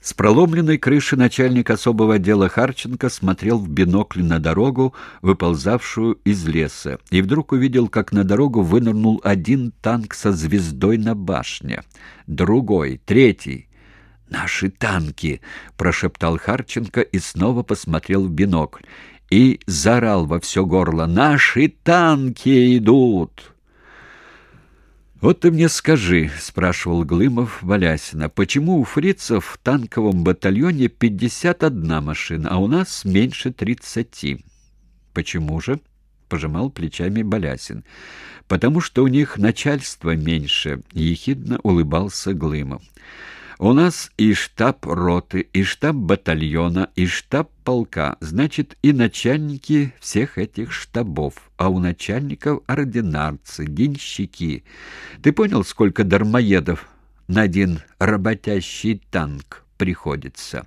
С проломленной крыши начальник особого отдела Харченко смотрел в бинокль на дорогу, выползавшую из леса, и вдруг увидел, как на дорогу вынырнул один танк со звездой на башне, другой, третий. «Наши танки!» — прошептал Харченко и снова посмотрел в бинокль. И заорал во все горло. «Наши танки идут!» «Вот ты мне скажи», — спрашивал Глымов Валясина, «почему у фрицев в танковом батальоне 51 машина, а у нас меньше 30?» «Почему же?» — пожимал плечами Балясин. «Потому что у них начальство меньше», — ехидно улыбался Глымов. У нас и штаб роты, и штаб батальона, и штаб полка, значит, и начальники всех этих штабов, а у начальников ординарцы, денщики. Ты понял, сколько дармоедов на один работящий танк приходится?»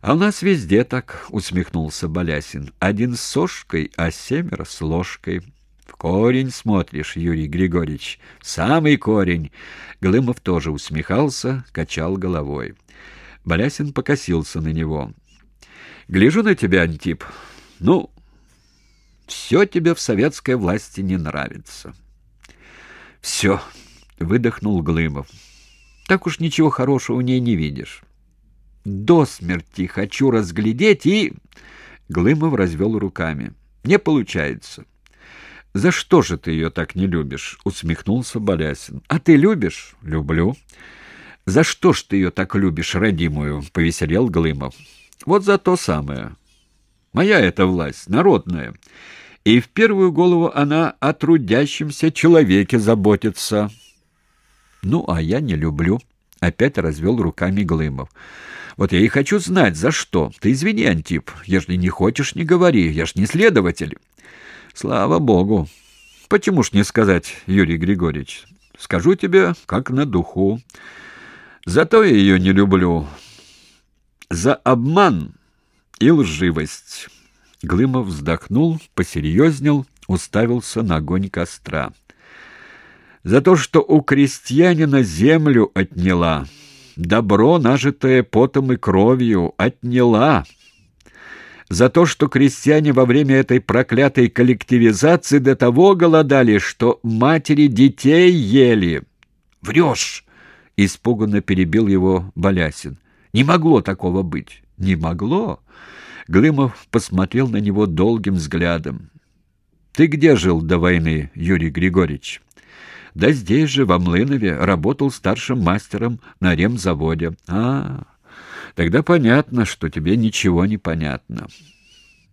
«А у нас везде так», — усмехнулся Балясин. «Один с сошкой, а семеро с ложкой». В корень смотришь, Юрий Григорьевич, самый корень. Глымов тоже усмехался, качал головой. Балясин покосился на него. Гляжу на тебя, Антип. Ну, все тебе в советской власти не нравится. Все, выдохнул Глымов. Так уж ничего хорошего у ней не видишь. До смерти хочу разглядеть и... Глымов развел руками. Не получается. «За что же ты ее так не любишь?» — усмехнулся Болясин. «А ты любишь?» «Люблю». «За что ж ты ее так любишь, родимую?» — повеселел Глымов. «Вот за то самое. Моя эта власть, народная. И в первую голову она о трудящемся человеке заботится». «Ну, а я не люблю», — опять развел руками Глымов. «Вот я и хочу знать, за что. Ты извини, Антип, если не хочешь, не говори, я ж не следователь». Слава богу. Почему ж не сказать, Юрий Григорьевич? Скажу тебе, как на духу. Зато я ее не люблю. За обман и лживость. Глымов вздохнул, посерьезнел, уставился на огонь костра. За то, что у крестьянина землю отняла, добро, нажитое потом и кровью, отняла за то, что крестьяне во время этой проклятой коллективизации до того голодали, что матери детей ели. «Врешь!» — испуганно перебил его Балясин. «Не могло такого быть». «Не могло?» Глымов посмотрел на него долгим взглядом. «Ты где жил до войны, Юрий Григорьевич?» «Да здесь же, во Млынове, работал старшим мастером на ремзаводе». «А, Тогда понятно, что тебе ничего не понятно.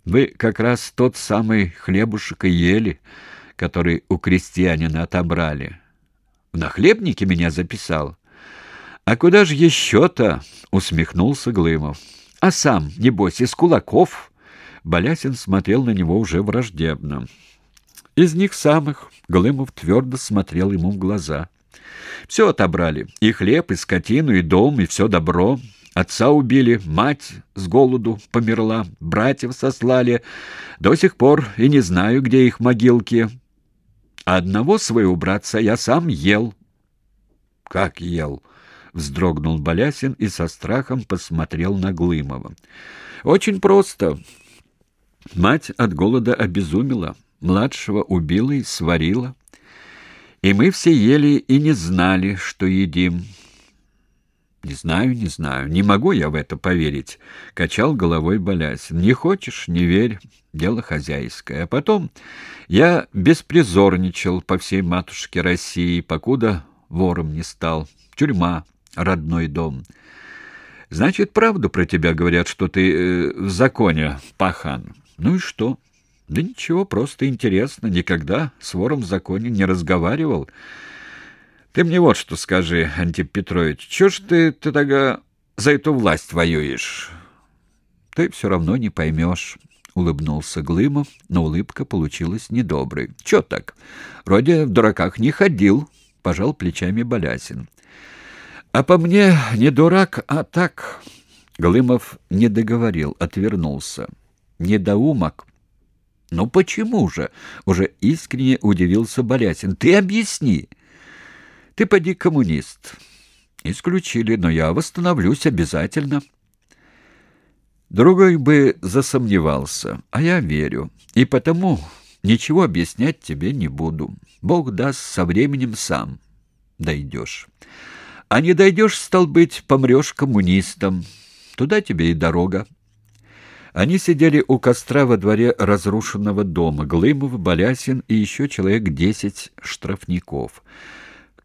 Вы как раз тот самый хлебушек и ели, который у крестьянина отобрали. В нахлебнике меня записал. А куда же еще-то? усмехнулся Глымов. А сам, небось, из кулаков? Балясин смотрел на него уже враждебно. Из них самых Глымов твердо смотрел ему в глаза. Все отобрали: и хлеб, и скотину, и дом, и все добро. Отца убили, мать с голоду померла, братьев сослали. До сих пор и не знаю, где их могилки. Одного своего братца я сам ел. Как ел? вздрогнул Балясин и со страхом посмотрел на Глымова. Очень просто. Мать от голода обезумела, младшего убила и сварила. И мы все ели и не знали, что едим. Не знаю, не знаю. Не могу я в это поверить, качал головой Балясин. Не хочешь не верь, дело хозяйское. А потом я беспризорничал по всей матушке России, покуда вором не стал. Тюрьма, родной дом. Значит, правду про тебя говорят, что ты э, в законе пахан. Ну и что? Да ничего, просто интересно. Никогда с вором в законе не разговаривал. Ты мне вот что скажи, Антип Петрович, чё ж ты, ты тогда за эту власть воюешь? Ты все равно не поймешь, — улыбнулся Глымов, но улыбка получилась недоброй. — Чё так? Вроде в дураках не ходил, — пожал плечами Балясин. — А по мне не дурак, а так... Глымов не договорил, отвернулся. «Недоумок». «Ну почему же?» — уже искренне удивился Балясин. «Ты объясни». Ты поди коммунист. Исключили, но я восстановлюсь обязательно. Другой бы засомневался, а я верю. И потому ничего объяснять тебе не буду. Бог даст со временем сам дойдешь. А не дойдешь, стал быть, помрешь коммунистом. Туда тебе и дорога. Они сидели у костра во дворе разрушенного дома. Глымов, Балясин и еще человек десять штрафников.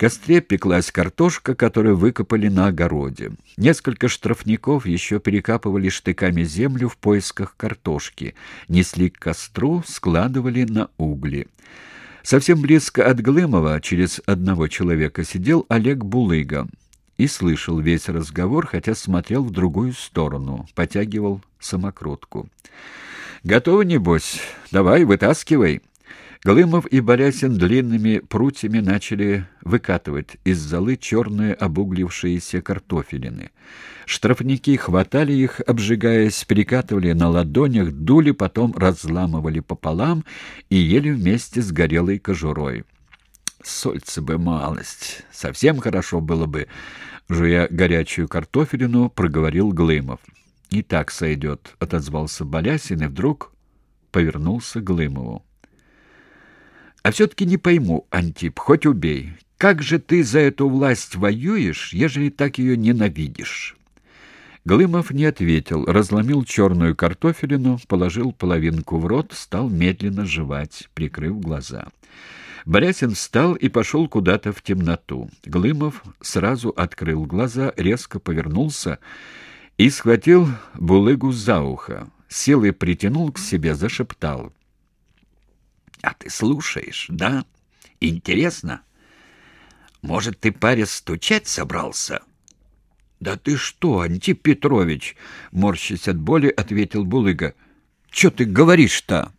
Костре пеклась картошка, которую выкопали на огороде. Несколько штрафников еще перекапывали штыками землю в поисках картошки, несли к костру, складывали на угли. Совсем близко от Глымова, через одного человека, сидел Олег Булыга и слышал весь разговор, хотя смотрел в другую сторону, потягивал самокрутку. «Готово, небось? Давай, вытаскивай!» Глымов и Борясин длинными прутьями начали выкатывать из золы черные обуглившиеся картофелины. Штрафники хватали их, обжигаясь, перекатывали на ладонях, дули, потом разламывали пополам и ели вместе с горелой кожурой. Сольца бы малость. Совсем хорошо было бы, жуя горячую картофелину, проговорил Глымов. «И так сойдет», — отозвался Болясин и вдруг повернулся к Глымову. А все-таки не пойму, Антип, хоть убей. Как же ты за эту власть воюешь, ежели так ее ненавидишь?» Глымов не ответил, разломил черную картофелину, положил половинку в рот, стал медленно жевать, прикрыв глаза. Борясин встал и пошел куда-то в темноту. Глымов сразу открыл глаза, резко повернулся и схватил булыгу за ухо. Силой притянул к себе, зашептал. А ты слушаешь, да? Интересно? Может, ты, паря, стучать собрался? Да ты что, Антип Петрович, морщась от боли, ответил Булыга. Что ты говоришь-то?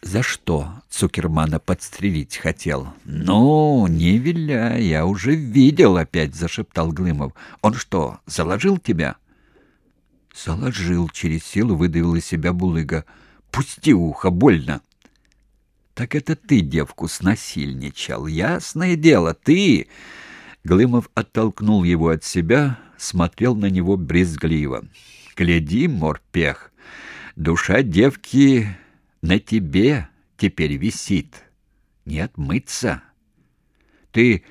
За что Цукермана подстрелить хотел? Ну, не виля, я уже видел, опять зашептал Глымов. Он что, заложил тебя? Заложил, через силу выдавил из себя Булыга. Пусти ухо, больно. Так это ты девку снасильничал. Ясное дело, ты. Глымов оттолкнул его от себя, смотрел на него брезгливо. Гляди, морпех, душа девки на тебе теперь висит. Не отмыться. Ты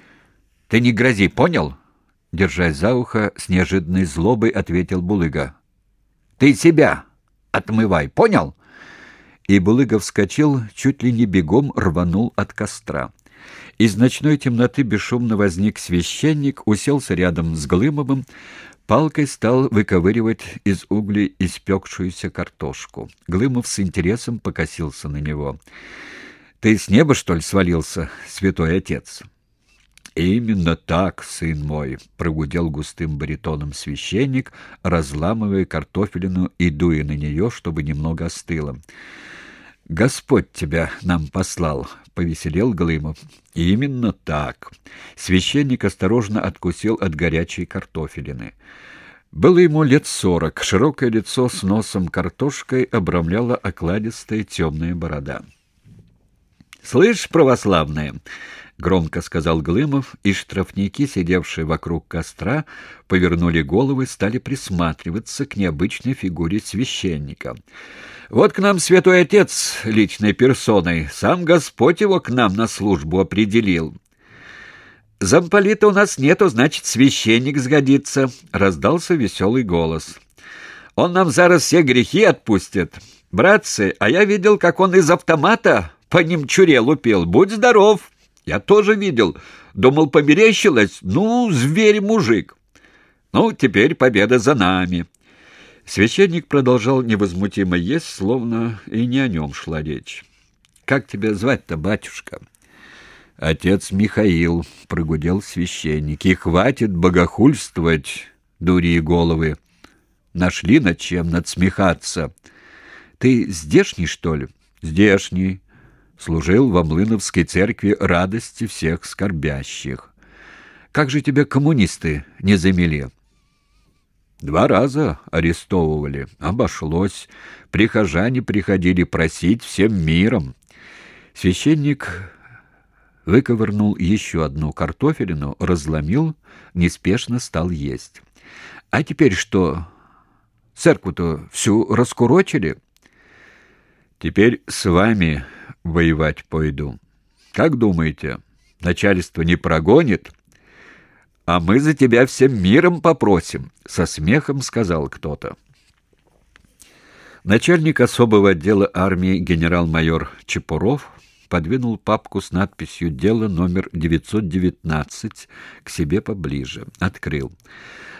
ты не грози, понял? Держась за ухо, с неожиданной злобой ответил Булыга. Ты себя отмывай, понял? И Булыгов вскочил, чуть ли не бегом рванул от костра. Из ночной темноты бесшумно возник священник, уселся рядом с Глымовым, палкой стал выковыривать из углей испекшуюся картошку. Глымов с интересом покосился на него. «Ты с неба, что ли, свалился, святой отец?» «Именно так, сын мой», — прогудел густым баритоном священник, разламывая картофелину и дуя на нее, чтобы немного остыло. Господь тебя нам послал, повеселел Глымов. Именно так. Священник осторожно откусил от горячей картофелины. Было ему лет сорок, широкое лицо с носом картошкой обрамляла окладистая темная борода. «Слышь, православные!» — громко сказал Глымов, и штрафники, сидевшие вокруг костра, повернули головы, стали присматриваться к необычной фигуре священника. «Вот к нам святой отец личной персоной, сам Господь его к нам на службу определил». «Замполита у нас нету, значит, священник сгодится», — раздался веселый голос. «Он нам зараз все грехи отпустит. Братцы, а я видел, как он из автомата по ним чуре лупил. Будь здоров!» Я тоже видел. Думал, померещилось. Ну, зверь-мужик. Ну, теперь победа за нами. Священник продолжал невозмутимо есть, словно и не о нем шла речь. «Как тебя звать-то, батюшка?» «Отец Михаил», — прогудел священник, — «и хватит богохульствовать, дури и головы. Нашли над чем надсмехаться. Ты здешний, что ли?» «Здешний служил во Млыновской церкви радости всех скорбящих. Как же тебя коммунисты не замели? Два раза арестовывали, обошлось. Прихожане приходили просить всем миром. Священник выковырнул еще одну картофелину, разломил, неспешно стал есть. «А теперь что? Церкву-то всю раскурочили?» «Теперь с вами воевать пойду. Как думаете, начальство не прогонит?» «А мы за тебя всем миром попросим», — со смехом сказал кто-то. Начальник особого отдела армии генерал-майор Чепуров подвинул папку с надписью «Дело номер 919» к себе поближе. Открыл.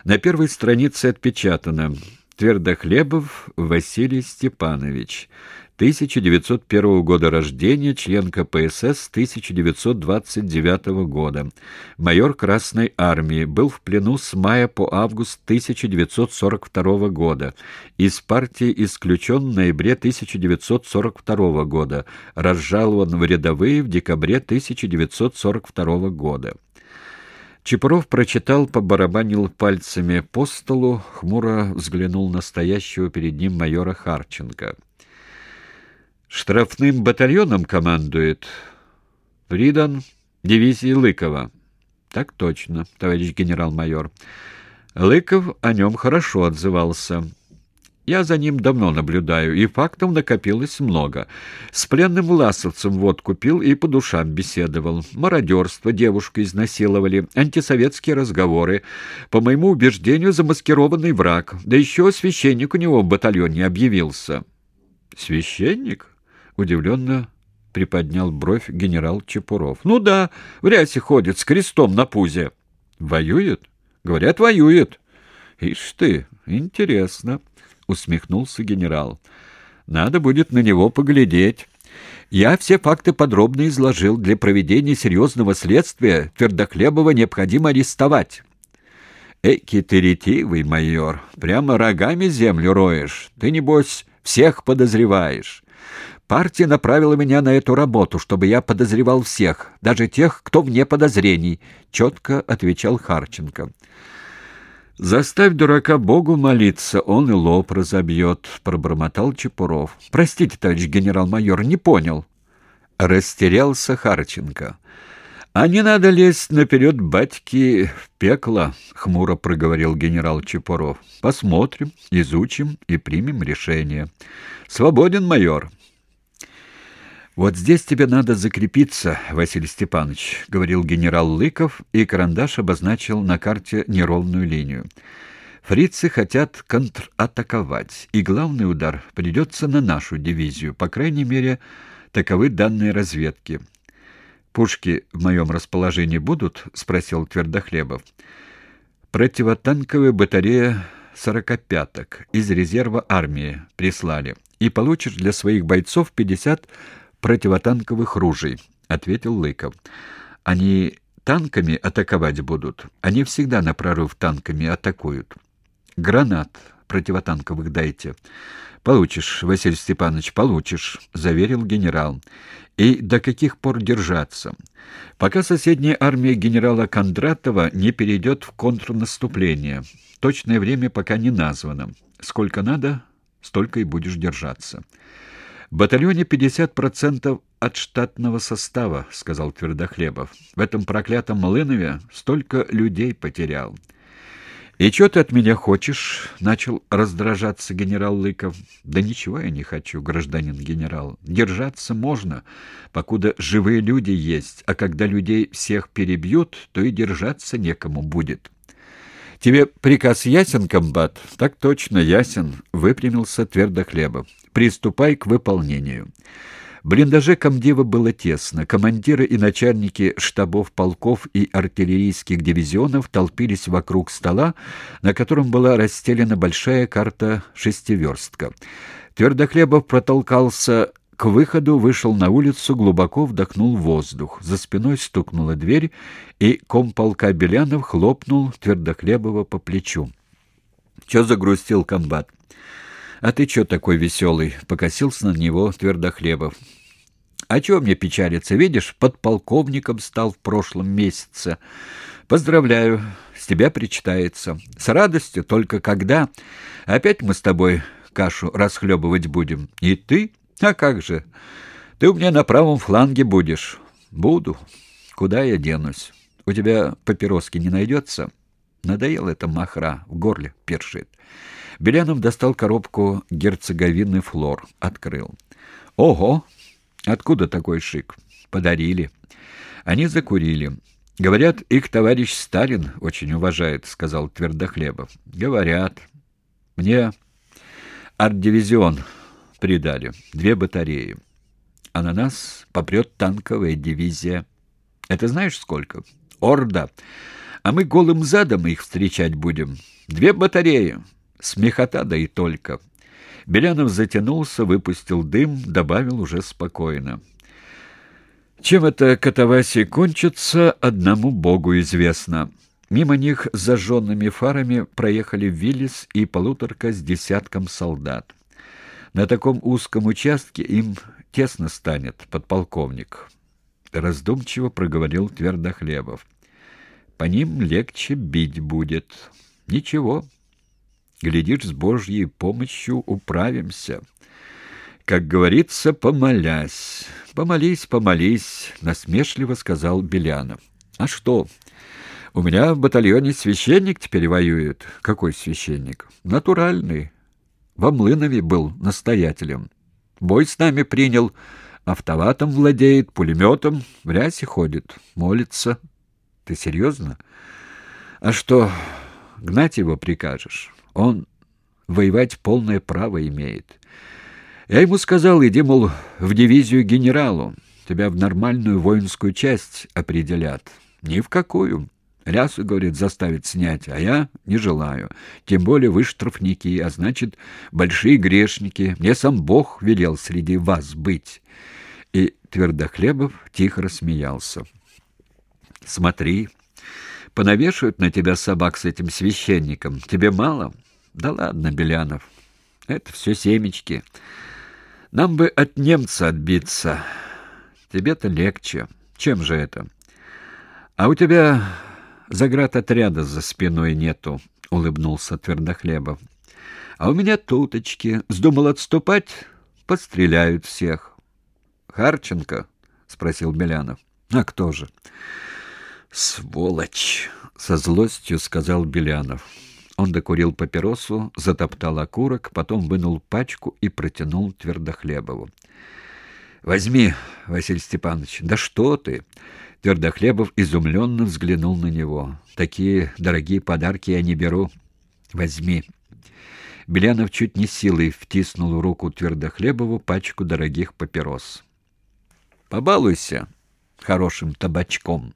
На первой странице отпечатано «Твердохлебов Василий Степанович». 1901 года рождения, член КПСС 1929 года, майор Красной Армии, был в плену с мая по август 1942 года, из партии исключен в ноябре 1942 года, разжалован в рядовые в декабре 1942 года. Чепуров прочитал, побарабанил пальцами по столу, хмуро взглянул на стоящего перед ним майора Харченко. Штрафным батальоном командует Фридан дивизии Лыкова. Так точно, товарищ генерал-майор. Лыков о нем хорошо отзывался. Я за ним давно наблюдаю, и фактов накопилось много. С пленным власовцем водку пил и по душам беседовал. Мародерство, девушку изнасиловали, антисоветские разговоры. По моему убеждению, замаскированный враг. Да еще священник у него в батальоне объявился. «Священник?» Удивленно приподнял бровь генерал Чепуров. «Ну да, в рясе ходит с крестом на пузе». «Воюет?» «Говорят, воюет». «Ишь ты, интересно», — усмехнулся генерал. «Надо будет на него поглядеть». Я все факты подробно изложил. Для проведения серьезного следствия Твердохлебова необходимо арестовать. Эки ты ретивый, майор, прямо рогами землю роешь. Ты, небось, всех подозреваешь. Партия направила меня на эту работу, чтобы я подозревал всех, даже тех, кто вне подозрений, четко отвечал Харченко. Заставь дурака Богу молиться, он и лоб разобьет», — пробормотал Чепуров. Простите, товарищ генерал-майор, не понял. Растерялся Харченко. «А не надо лезть наперед батьки в пекло», — хмуро проговорил генерал Чепуров. «Посмотрим, изучим и примем решение. Свободен майор». «Вот здесь тебе надо закрепиться, Василий Степанович», — говорил генерал Лыков, и карандаш обозначил на карте неровную линию. «Фрицы хотят контратаковать, и главный удар придется на нашу дивизию, по крайней мере, таковы данные разведки». «Пушки в моем расположении будут?» — спросил Твердохлебов. «Противотанковая батарея сорокопяток из резерва армии прислали, и получишь для своих бойцов пятьдесят противотанковых ружей, ответил Лыков. Они танками атаковать будут. Они всегда на прорыв танками атакуют. Гранат противотанковых дайте. Получишь, Василий Степанович, получишь, заверил генерал. И до каких пор держаться? Пока соседняя армия генерала Кондратова не перейдет в контрнаступление. Точное время пока не названо. Сколько надо, столько и будешь держаться. Батальоне 50% от штатного состава, сказал Твердохлебов. В этом проклятом Млынове столько людей потерял. «И что ты от меня хочешь?» — начал раздражаться генерал Лыков. «Да ничего я не хочу, гражданин генерал. Держаться можно, покуда живые люди есть, а когда людей всех перебьют, то и держаться некому будет». «Тебе приказ ясен, комбат?» «Так точно, ясен», — выпрямился Твердохлебов. «Приступай к выполнению». В блиндаже комдива было тесно. Командиры и начальники штабов полков и артиллерийских дивизионов толпились вокруг стола, на котором была расстелена большая карта «шестиверстка». Твердохлебов протолкался к выходу вышел на улицу, глубоко вдохнул воздух. За спиной стукнула дверь, и комполка Белянов хлопнул Твердохлебова по плечу. «Чё загрустил комбат?» «А ты чё такой веселый?» — покосился на него Твердохлебов. «А чего мне печалиться? Видишь, подполковником стал в прошлом месяце. Поздравляю, с тебя причитается. С радостью только когда. Опять мы с тобой кашу расхлебывать будем. И ты...» А как же? Ты у меня на правом фланге будешь. Буду. Куда я денусь? У тебя папироски не найдется?» Надоел эта махра, в горле першит. Белянов достал коробку герцоговины флор, открыл. «Ого! Откуда такой шик? Подарили». Они закурили. «Говорят, их товарищ Сталин очень уважает», — сказал Твердохлебов. «Говорят. Мне арт-дивизион придали, две батареи. А на нас попрет танковая дивизия. Это знаешь сколько? Орда. А мы голым задом их встречать будем. Две батареи. Смехота да и только». Белянов затянулся, выпустил дым, добавил уже спокойно. Чем это катавасия кончится, одному богу известно. Мимо них с зажженными фарами проехали Виллис и полуторка с десятком солдат. На таком узком участке им тесно станет, подполковник. Раздумчиво проговорил Твердохлебов. По ним легче бить будет. Ничего. Глядишь, с Божьей помощью управимся. Как говорится, помолясь. Помолись, помолись, насмешливо сказал Белянов. А что? У меня в батальоне священник теперь воюет. Какой священник? Натуральный. Во Млынове был настоятелем. Бой с нами принял, автоматом владеет, пулеметом, в рясе ходит, молится. Ты серьезно? А что, гнать его прикажешь? Он воевать полное право имеет. Я ему сказал, иди, мол, в дивизию генералу. Тебя в нормальную воинскую часть определят. Ни в какую. Рясу, говорит, заставить снять, а я не желаю. Тем более вы штрафники, а значит, большие грешники. Мне сам Бог велел среди вас быть. И Твердохлебов тихо рассмеялся. Смотри, понавешивают на тебя собак с этим священником. Тебе мало? Да ладно, Белянов. Это все семечки. Нам бы от немца отбиться. Тебе-то легче. Чем же это? А у тебя заградотряда за спиной нету, улыбнулся Твердохлебов. А у меня туточки. Вздумал отступать, подстреляют всех. Харченко спросил Белянов. А кто же? Сволочь, со злостью сказал Белянов. Он докурил папиросу, затоптал окурок, потом вынул пачку и протянул Твердохлебову. «Возьми, Василий Степанович». «Да что ты!» Твердохлебов изумленно взглянул на него. «Такие дорогие подарки я не беру. Возьми». Белянов чуть не силой втиснул в руку Твердохлебову пачку дорогих папирос. «Побалуйся хорошим табачком».